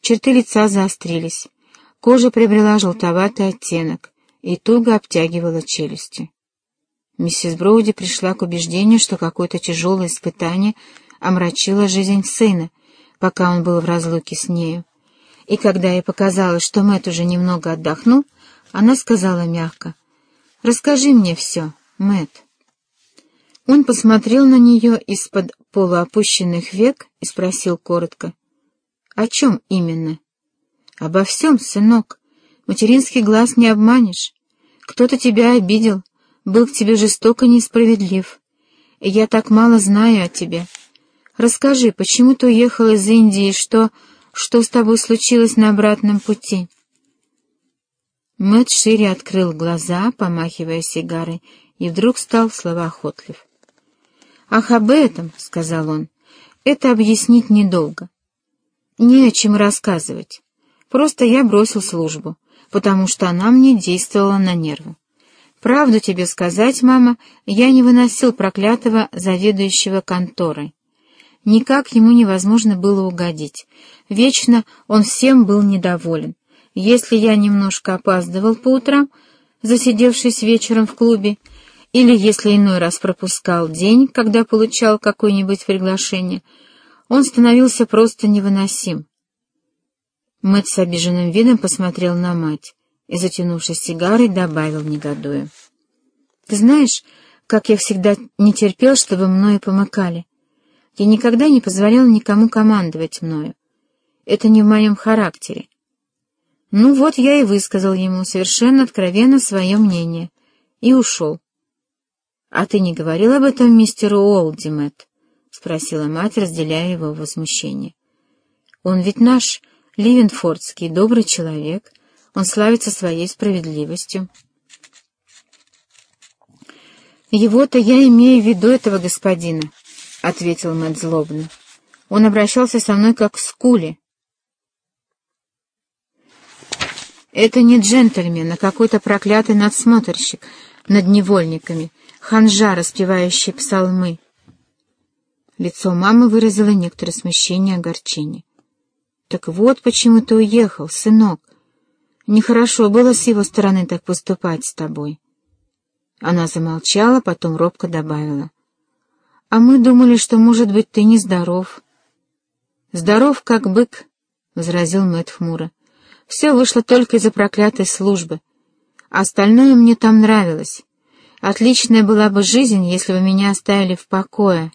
черты лица заострились, кожа приобрела желтоватый оттенок и туго обтягивала челюсти. Миссис Броуди пришла к убеждению, что какое-то тяжелое испытание омрачило жизнь сына, пока он был в разлуке с нею. И когда ей показалось, что Мэтт уже немного отдохнул, она сказала мягко, «Расскажи мне все, Мэтт». Он посмотрел на нее из-под полуопущенных век и спросил коротко, «О чем именно?» «Обо всем, сынок. Материнский глаз не обманешь. Кто-то тебя обидел, был к тебе жестоко несправедлив. Я так мало знаю о тебе. Расскажи, почему ты уехал из Индии, что... что с тобой случилось на обратном пути?» Мэтт шире открыл глаза, помахивая сигарой, и вдруг стал словоохотлив. «Ах, об этом», — сказал он, — «это объяснить недолго. Не о чем рассказывать. Просто я бросил службу, потому что она мне действовала на нервы. Правду тебе сказать, мама, я не выносил проклятого заведующего конторой. Никак ему невозможно было угодить. Вечно он всем был недоволен. Если я немножко опаздывал по утрам, засидевшись вечером в клубе, или если иной раз пропускал день, когда получал какое-нибудь приглашение, он становился просто невыносим. Мэтт с обиженным видом посмотрел на мать и, затянувшись сигарой, добавил негодуя. «Ты знаешь, как я всегда не терпел, чтобы мною помыкали. Я никогда не позволял никому командовать мною. Это не в моем характере. Ну вот я и высказал ему совершенно откровенно свое мнение и ушел. — А ты не говорил об этом мистеру Мэтт? — спросила мать, разделяя его возмущение. — Он ведь наш Ливенфордский добрый человек, он славится своей справедливостью. «Его-то я имею в виду этого господина», — ответил Мэтт злобно. «Он обращался со мной как с кули». «Это не джентльмен, а какой-то проклятый надсмотрщик над невольниками, ханжа, распевающий псалмы». Лицо мамы выразило некоторое смущение и огорчение. «Так вот почему ты уехал, сынок. Нехорошо было с его стороны так поступать с тобой». Она замолчала, потом робко добавила. «А мы думали, что, может быть, ты нездоров». «Здоров, как бык», — возразил Мэтт хмуро. «Все вышло только из-за проклятой службы. Остальное мне там нравилось. Отличная была бы жизнь, если бы меня оставили в покое.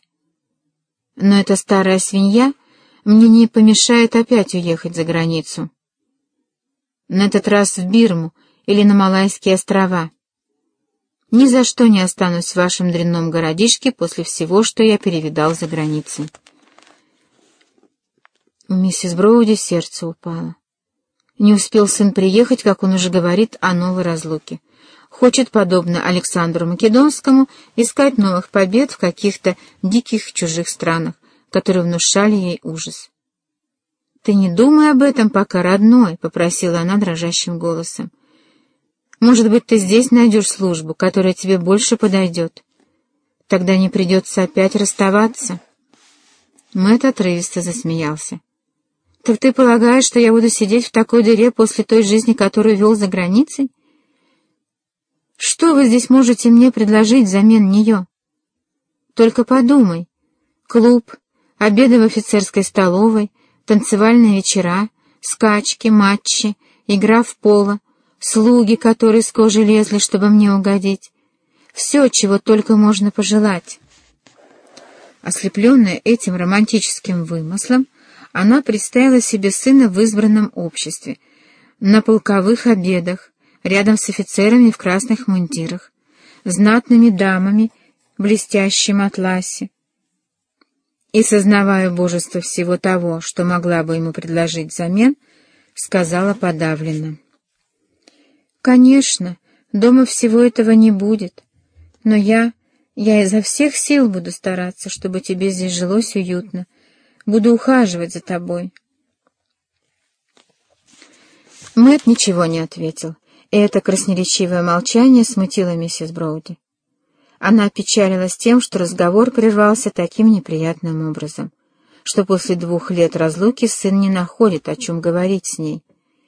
Но эта старая свинья мне не помешает опять уехать за границу. На этот раз в Бирму или на Малайские острова». Ни за что не останусь в вашем дрянном городишке после всего, что я перевидал за границей. Миссис Броуди сердце упало. Не успел сын приехать, как он уже говорит о новой разлуке. Хочет, подобно Александру Македонскому, искать новых побед в каких-то диких чужих странах, которые внушали ей ужас. «Ты не думай об этом пока, родной», — попросила она дрожащим голосом. Может быть, ты здесь найдешь службу, которая тебе больше подойдет. Тогда не придется опять расставаться. Мэтт отрывисто засмеялся. «Так ты полагаешь, что я буду сидеть в такой дыре после той жизни, которую вел за границей? Что вы здесь можете мне предложить взамен нее? Только подумай. Клуб, обеды в офицерской столовой, танцевальные вечера, скачки, матчи, игра в поло, слуги, которые с кожи лезли, чтобы мне угодить. Все, чего только можно пожелать. Ослепленная этим романтическим вымыслом, она представила себе сына в избранном обществе, на полковых обедах, рядом с офицерами в красных мундирах, знатными дамами в блестящем атласе. И, сознавая божество всего того, что могла бы ему предложить взамен, сказала подавленно — Конечно, дома всего этого не будет. Но я, я изо всех сил буду стараться, чтобы тебе здесь жилось уютно. Буду ухаживать за тобой. Мэт ничего не ответил, это красноречивое молчание смутило миссис Броуди. Она опечалилась тем, что разговор прервался таким неприятным образом. что после двух лет разлуки сын не находит, о чем говорить с ней.